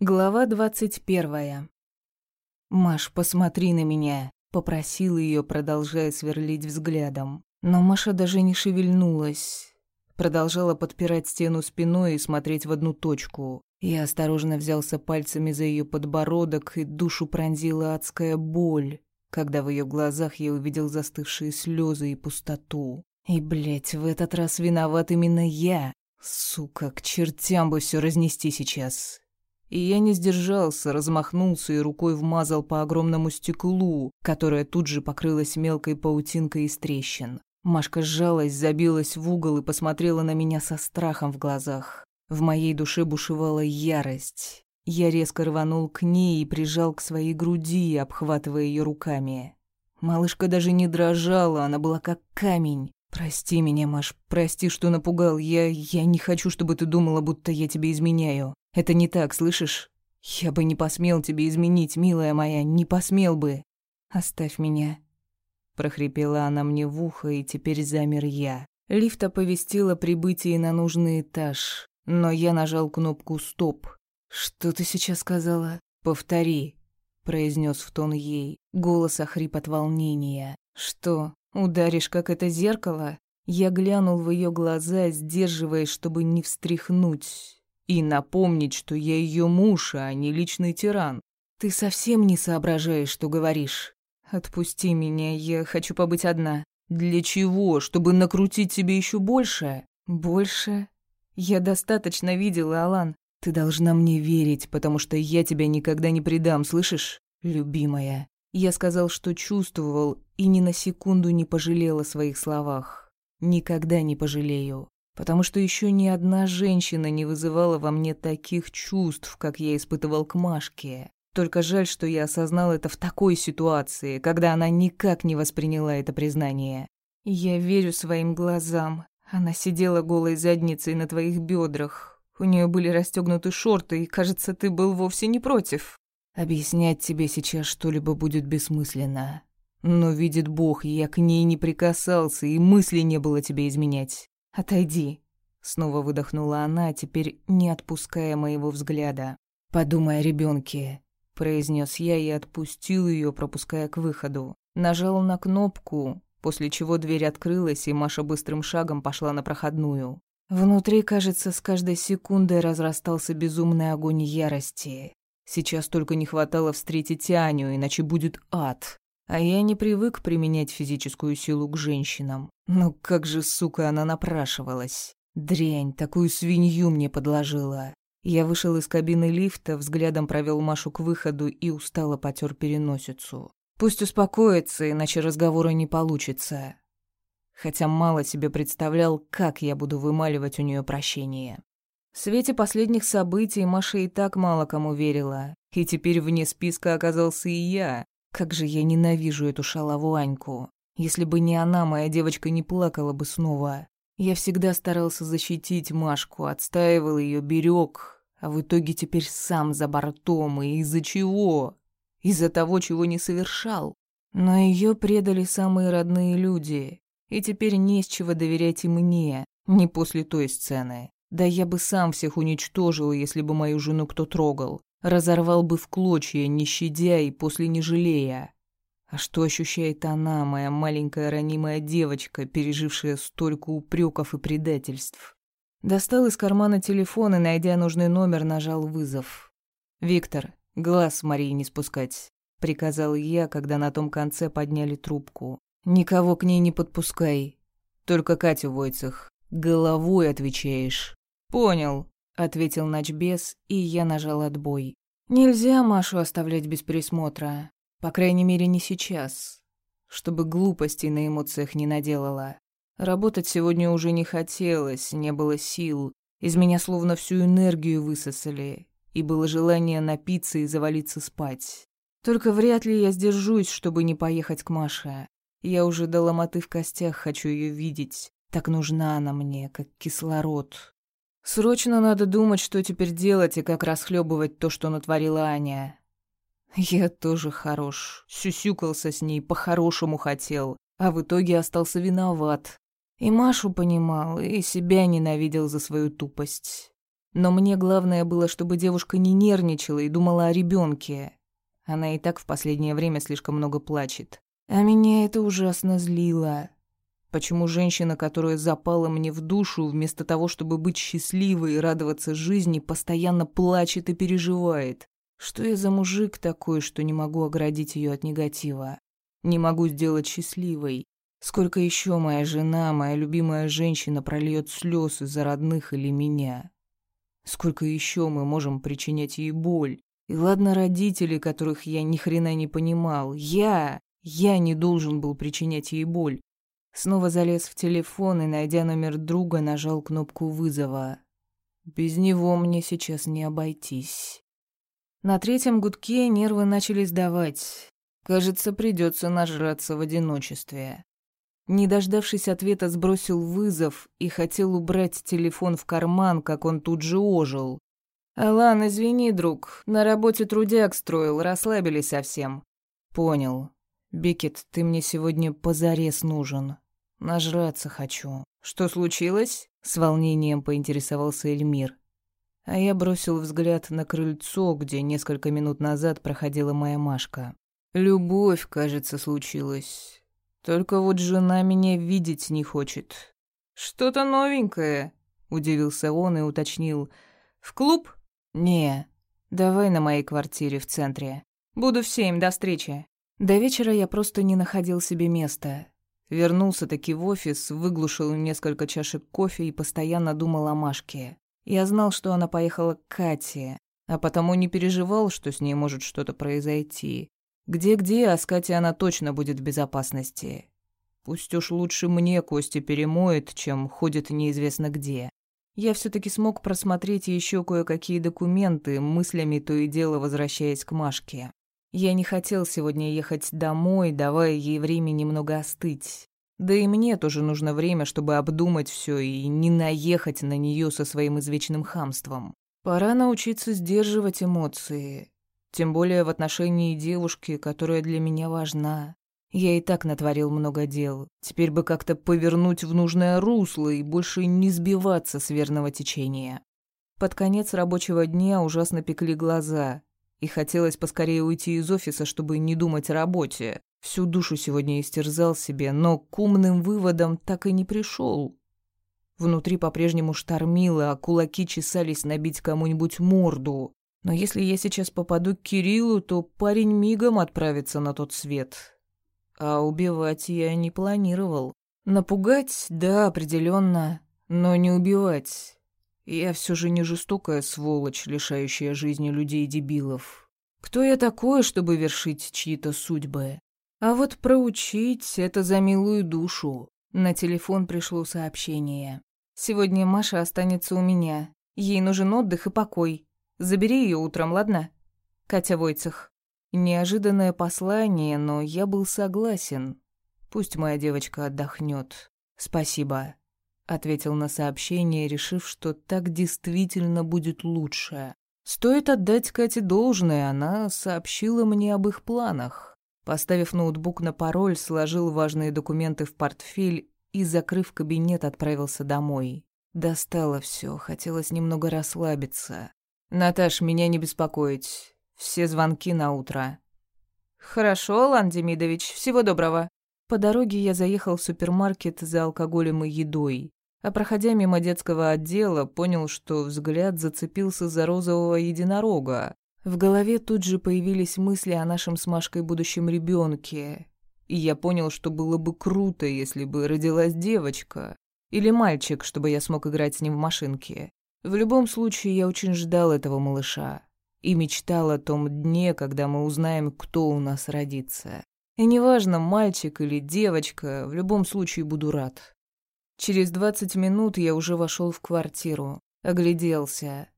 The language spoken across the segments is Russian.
Глава двадцать первая. «Маш, посмотри на меня», — попросил ее, продолжая сверлить взглядом. Но Маша даже не шевельнулась. Продолжала подпирать стену спиной и смотреть в одну точку. Я осторожно взялся пальцами за ее подбородок, и душу пронзила адская боль, когда в ее глазах я увидел застывшие слезы и пустоту. И, блядь, в этот раз виноват именно я. Сука, к чертям бы все разнести сейчас. И я не сдержался, размахнулся и рукой вмазал по огромному стеклу, которое тут же покрылось мелкой паутинкой из трещин. Машка сжалась, забилась в угол и посмотрела на меня со страхом в глазах. В моей душе бушевала ярость. Я резко рванул к ней и прижал к своей груди, обхватывая ее руками. Малышка даже не дрожала, она была как камень. «Прости меня, Маш, прости, что напугал. Я... я не хочу, чтобы ты думала, будто я тебе изменяю. Это не так, слышишь? Я бы не посмел тебе изменить, милая моя, не посмел бы. Оставь меня. Прохрипела она мне в ухо, и теперь замер я. Лифт оповестил о прибытии на нужный этаж, но я нажал кнопку «Стоп». «Что ты сейчас сказала?» «Повтори», — произнес в тон ей. Голос охрип от волнения. «Что, ударишь, как это зеркало?» Я глянул в ее глаза, сдерживаясь, чтобы не встряхнуть. И напомнить, что я ее муж, а не личный тиран. Ты совсем не соображаешь, что говоришь. Отпусти меня, я хочу побыть одна. Для чего? Чтобы накрутить тебе еще больше? Больше? Я достаточно видела, Алан. Ты должна мне верить, потому что я тебя никогда не предам, слышишь? Любимая. Я сказал, что чувствовал, и ни на секунду не пожалел о своих словах. Никогда не пожалею потому что еще ни одна женщина не вызывала во мне таких чувств, как я испытывал к Машке. Только жаль, что я осознал это в такой ситуации, когда она никак не восприняла это признание. Я верю своим глазам. Она сидела голой задницей на твоих бедрах. У нее были расстегнуты шорты, и, кажется, ты был вовсе не против. Объяснять тебе сейчас что-либо будет бессмысленно. Но, видит Бог, я к ней не прикасался, и мысли не было тебе изменять. «Отойди», — снова выдохнула она, теперь не отпуская моего взгляда. «Подумай о ребенке, произнес я и отпустил ее, пропуская к выходу. Нажал на кнопку, после чего дверь открылась, и Маша быстрым шагом пошла на проходную. Внутри, кажется, с каждой секундой разрастался безумный огонь ярости. Сейчас только не хватало встретить Аню, иначе будет ад. А я не привык применять физическую силу к женщинам. Но как же, сука, она напрашивалась. Дрянь, такую свинью мне подложила. Я вышел из кабины лифта, взглядом провел Машу к выходу и устало потер переносицу. Пусть успокоится, иначе разговора не получится. Хотя мало себе представлял, как я буду вымаливать у нее прощение. В свете последних событий Маша и так мало кому верила, и теперь вне списка оказался и я, как же я ненавижу эту шалаву Аньку. Если бы не она, моя девочка не плакала бы снова. Я всегда старался защитить Машку, отстаивал ее, берег, а в итоге теперь сам за бортом. И из-за чего? Из-за того, чего не совершал. Но ее предали самые родные люди. И теперь не с чего доверять и мне, не после той сцены. Да я бы сам всех уничтожил, если бы мою жену кто трогал. Разорвал бы в клочья, не щадя и после не жалея. А что ощущает она, моя маленькая ранимая девочка, пережившая столько упреков и предательств? Достал из кармана телефон и, найдя нужный номер, нажал вызов. «Виктор, глаз Марии не спускать», — приказал я, когда на том конце подняли трубку. «Никого к ней не подпускай. Только Катю Войцех. Головой отвечаешь». «Понял», ответил Ночбес, и я нажал отбой. Нельзя Машу оставлять без присмотра. По крайней мере, не сейчас. Чтобы глупостей на эмоциях не наделала. Работать сегодня уже не хотелось, не было сил. Из меня словно всю энергию высосали. И было желание напиться и завалиться спать. Только вряд ли я сдержусь, чтобы не поехать к Маше. Я уже до ломоты в костях хочу ее видеть. Так нужна она мне, как кислород. Срочно надо думать, что теперь делать и как расхлебывать то, что натворила Аня. Я тоже хорош. Сюсюкался с ней, по-хорошему хотел, а в итоге остался виноват. И Машу понимал, и себя ненавидел за свою тупость. Но мне главное было, чтобы девушка не нервничала и думала о ребенке. Она и так в последнее время слишком много плачет. А меня это ужасно злило. Почему женщина, которая запала мне в душу, вместо того, чтобы быть счастливой и радоваться жизни, постоянно плачет и переживает? Что я за мужик такой, что не могу оградить ее от негатива? Не могу сделать счастливой? Сколько еще моя жена, моя любимая женщина прольет слез из-за родных или меня? Сколько еще мы можем причинять ей боль? И ладно родители, которых я ни хрена не понимал. Я, я не должен был причинять ей боль. Снова залез в телефон и, найдя номер друга, нажал кнопку вызова. Без него мне сейчас не обойтись. На третьем гудке нервы начали сдавать. Кажется, придется нажраться в одиночестве. Не дождавшись ответа, сбросил вызов и хотел убрать телефон в карман, как он тут же ожил. «Алан, извини, друг, на работе трудяк строил, расслабили совсем». «Понял. Бекет, ты мне сегодня позарез нужен. Нажраться хочу». «Что случилось?» — с волнением поинтересовался Эльмир. А я бросил взгляд на крыльцо, где несколько минут назад проходила моя Машка. Любовь, кажется, случилась. Только вот жена меня видеть не хочет. Что-то новенькое, удивился он и уточнил. В клуб? Не. Давай на моей квартире в центре. Буду в семь, до встречи. До вечера я просто не находил себе места. Вернулся таки в офис, выглушил несколько чашек кофе и постоянно думал о Машке. Я знал, что она поехала к Кате, а потому не переживал, что с ней может что-то произойти. Где-где, а с Катей она точно будет в безопасности. Пусть уж лучше мне кости перемоет, чем ходит неизвестно где. Я все таки смог просмотреть еще кое-какие документы, мыслями то и дело возвращаясь к Машке. Я не хотел сегодня ехать домой, давая ей время немного остыть. Да и мне тоже нужно время, чтобы обдумать все и не наехать на нее со своим извечным хамством. Пора научиться сдерживать эмоции, тем более в отношении девушки, которая для меня важна. Я и так натворил много дел. Теперь бы как-то повернуть в нужное русло и больше не сбиваться с верного течения. Под конец рабочего дня ужасно пекли глаза, и хотелось поскорее уйти из офиса, чтобы не думать о работе. Всю душу сегодня истерзал себе, но к умным выводам так и не пришел. Внутри по-прежнему штормило, а кулаки чесались набить кому-нибудь морду. Но если я сейчас попаду к Кириллу, то парень мигом отправится на тот свет. А убивать я не планировал. Напугать, да, определенно, но не убивать. Я все же не жестокая сволочь, лишающая жизни людей-дебилов. Кто я такой, чтобы вершить чьи-то судьбы? А вот проучить — это за милую душу. На телефон пришло сообщение. «Сегодня Маша останется у меня. Ей нужен отдых и покой. Забери ее утром, ладно?» Катя Войцех. Неожиданное послание, но я был согласен. Пусть моя девочка отдохнет. Спасибо. Ответил на сообщение, решив, что так действительно будет лучше. Стоит отдать Кате должное, она сообщила мне об их планах. Поставив ноутбук на пароль, сложил важные документы в портфель и, закрыв кабинет, отправился домой. Достало все, хотелось немного расслабиться. «Наташ, меня не беспокоить. Все звонки на утро». «Хорошо, Лан Демидович, всего доброго». По дороге я заехал в супермаркет за алкоголем и едой, а проходя мимо детского отдела, понял, что взгляд зацепился за розового единорога, в голове тут же появились мысли о нашем с Машкой будущем ребенке, и я понял, что было бы круто, если бы родилась девочка или мальчик, чтобы я смог играть с ним в машинке. В любом случае, я очень ждал этого малыша и мечтал о том дне, когда мы узнаем, кто у нас родится. И неважно, мальчик или девочка, в любом случае буду рад. Через двадцать минут я уже вошел в квартиру, огляделся.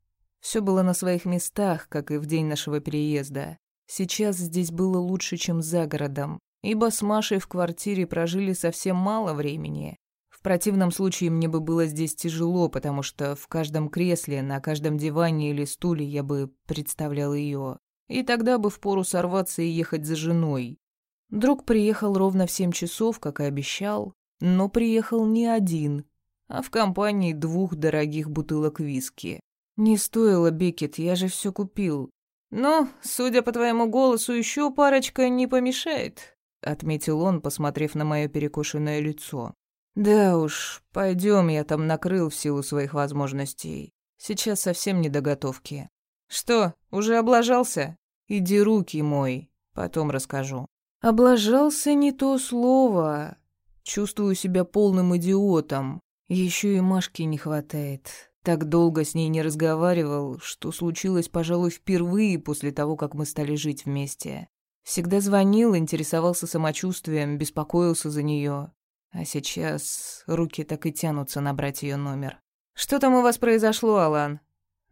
Все было на своих местах, как и в день нашего переезда. Сейчас здесь было лучше, чем за городом, ибо с Машей в квартире прожили совсем мало времени. В противном случае мне бы было здесь тяжело, потому что в каждом кресле, на каждом диване или стуле я бы представлял ее. И тогда бы впору сорваться и ехать за женой. Друг приехал ровно в семь часов, как и обещал, но приехал не один, а в компании двух дорогих бутылок виски. «Не стоило, Бекет, я же все купил». «Ну, судя по твоему голосу, еще парочка не помешает», — отметил он, посмотрев на мое перекошенное лицо. «Да уж, пойдем, я там накрыл в силу своих возможностей. Сейчас совсем не до готовки». «Что, уже облажался?» «Иди руки мой, потом расскажу». «Облажался не то слово. Чувствую себя полным идиотом. Еще и Машки не хватает. Так долго с ней не разговаривал, что случилось, пожалуй, впервые после того, как мы стали жить вместе. Всегда звонил, интересовался самочувствием, беспокоился за нее. А сейчас руки так и тянутся набрать ее номер. «Что там у вас произошло, Алан?»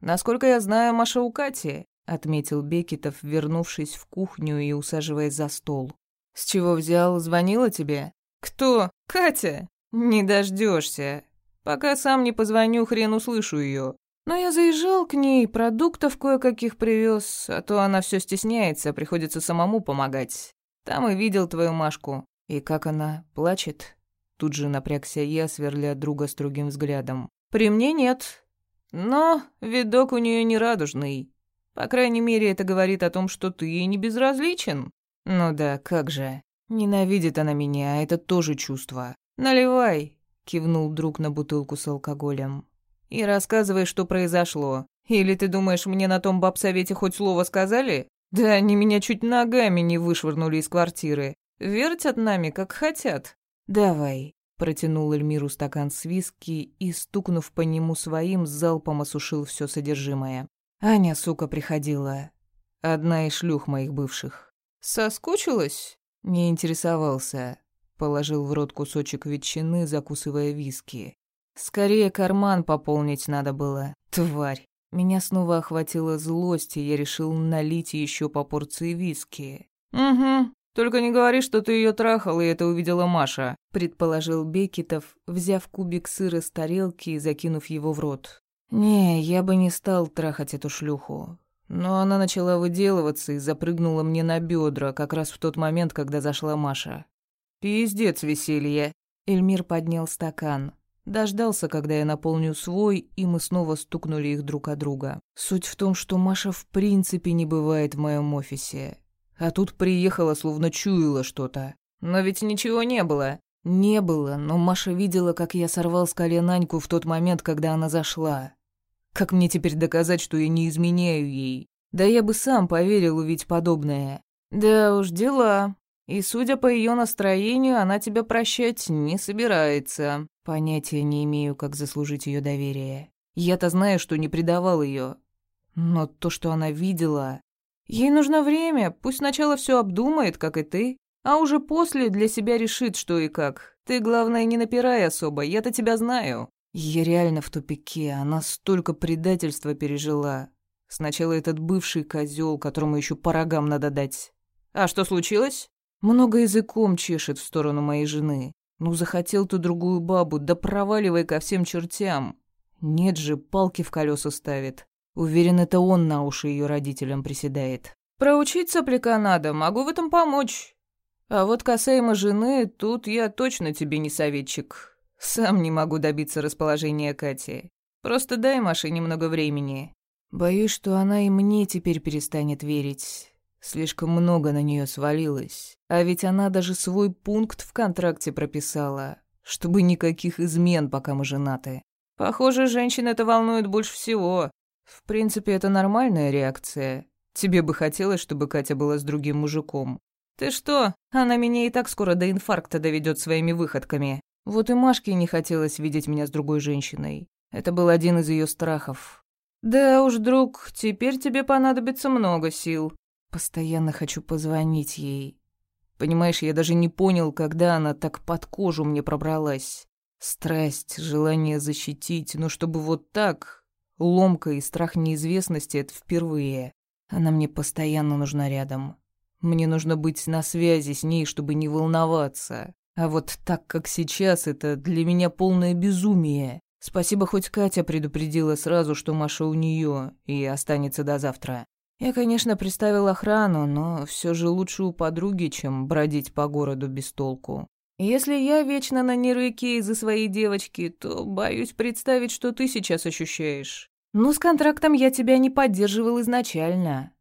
«Насколько я знаю, Маша у Кати», — отметил Бекетов, вернувшись в кухню и усаживаясь за стол. «С чего взял? Звонила тебе?» «Кто? Катя? Не дождешься. Пока сам не позвоню, хрен услышу ее. Но я заезжал к ней, продуктов кое-каких привез, а то она все стесняется, приходится самому помогать. Там и видел твою Машку. И как она, плачет?» Тут же напрягся я, сверля друга строгим взглядом. «При мне нет. Но видок у нее не радужный. По крайней мере, это говорит о том, что ты ей не безразличен. Ну да, как же. Ненавидит она меня, а это тоже чувство. Наливай, кивнул друг на бутылку с алкоголем. И рассказывай, что произошло. Или ты думаешь, мне на том бабсовете хоть слово сказали? Да они меня чуть ногами не вышвырнули из квартиры. Вертят нами, как хотят. Давай, протянул Эльмиру стакан с виски и, стукнув по нему своим, залпом осушил все содержимое. Аня, сука, приходила. Одна из шлюх моих бывших. Соскучилась? Не интересовался. Положил в рот кусочек ветчины, закусывая виски. Скорее карман пополнить надо было. Тварь. Меня снова охватила злость, и я решил налить еще по порции виски. «Угу. Только не говори, что ты ее трахал, и это увидела Маша», предположил Бекетов, взяв кубик сыра с тарелки и закинув его в рот. «Не, я бы не стал трахать эту шлюху. Но она начала выделываться и запрыгнула мне на бедра, как раз в тот момент, когда зашла Маша. «Пиздец веселье!» Эльмир поднял стакан. Дождался, когда я наполню свой, и мы снова стукнули их друг от друга. Суть в том, что Маша в принципе не бывает в моем офисе. А тут приехала, словно чуяла что-то. Но ведь ничего не было. Не было, но Маша видела, как я сорвал с колен Аньку в тот момент, когда она зашла. Как мне теперь доказать, что я не изменяю ей? Да я бы сам поверил увидеть подобное. Да уж, дела. И, судя по ее настроению, она тебя прощать не собирается. Понятия не имею, как заслужить ее доверие. Я-то знаю, что не предавал ее. Но то, что она видела... Ей нужно время, пусть сначала все обдумает, как и ты, а уже после для себя решит, что и как. Ты, главное, не напирай особо, я-то тебя знаю. Я реально в тупике, она столько предательства пережила. Сначала этот бывший козел, которому еще по рогам надо дать. А что случилось? Много языком чешет в сторону моей жены. Ну, захотел ты другую бабу, да проваливай ко всем чертям. Нет же, палки в колеса ставит. Уверен, это он на уши ее родителям приседает. Проучить сопляка надо, могу в этом помочь. А вот касаемо жены, тут я точно тебе не советчик. Сам не могу добиться расположения Кати. Просто дай Маше немного времени. Боюсь, что она и мне теперь перестанет верить. Слишком много на нее свалилось. А ведь она даже свой пункт в контракте прописала, чтобы никаких измен, пока мы женаты. Похоже, женщин это волнует больше всего. В принципе, это нормальная реакция. Тебе бы хотелось, чтобы Катя была с другим мужиком. Ты что? Она меня и так скоро до инфаркта доведет своими выходками. Вот и Машке не хотелось видеть меня с другой женщиной. Это был один из ее страхов. Да уж, друг, теперь тебе понадобится много сил. Постоянно хочу позвонить ей. Понимаешь, я даже не понял, когда она так под кожу мне пробралась. Страсть, желание защитить, но чтобы вот так... Ломка и страх неизвестности — это впервые. Она мне постоянно нужна рядом. Мне нужно быть на связи с ней, чтобы не волноваться. А вот так, как сейчас, это для меня полное безумие. Спасибо, хоть Катя предупредила сразу, что Маша у нее и останется до завтра. Я, конечно, представил охрану, но все же лучше у подруги, чем бродить по городу без толку. Если я вечно на нервике из-за своей девочки, то боюсь представить, что ты сейчас ощущаешь. Ну, с контрактом я тебя не поддерживал изначально.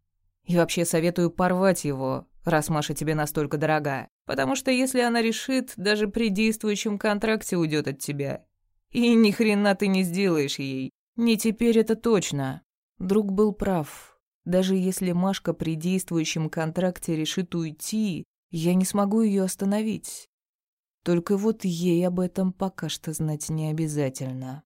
И вообще советую порвать его, раз Маша тебе настолько дорога. Потому что если она решит, даже при действующем контракте уйдет от тебя. И ни хрена ты не сделаешь ей. Не теперь это точно. Друг был прав. Даже если Машка при действующем контракте решит уйти, я не смогу ее остановить. Только вот ей об этом пока что знать не обязательно.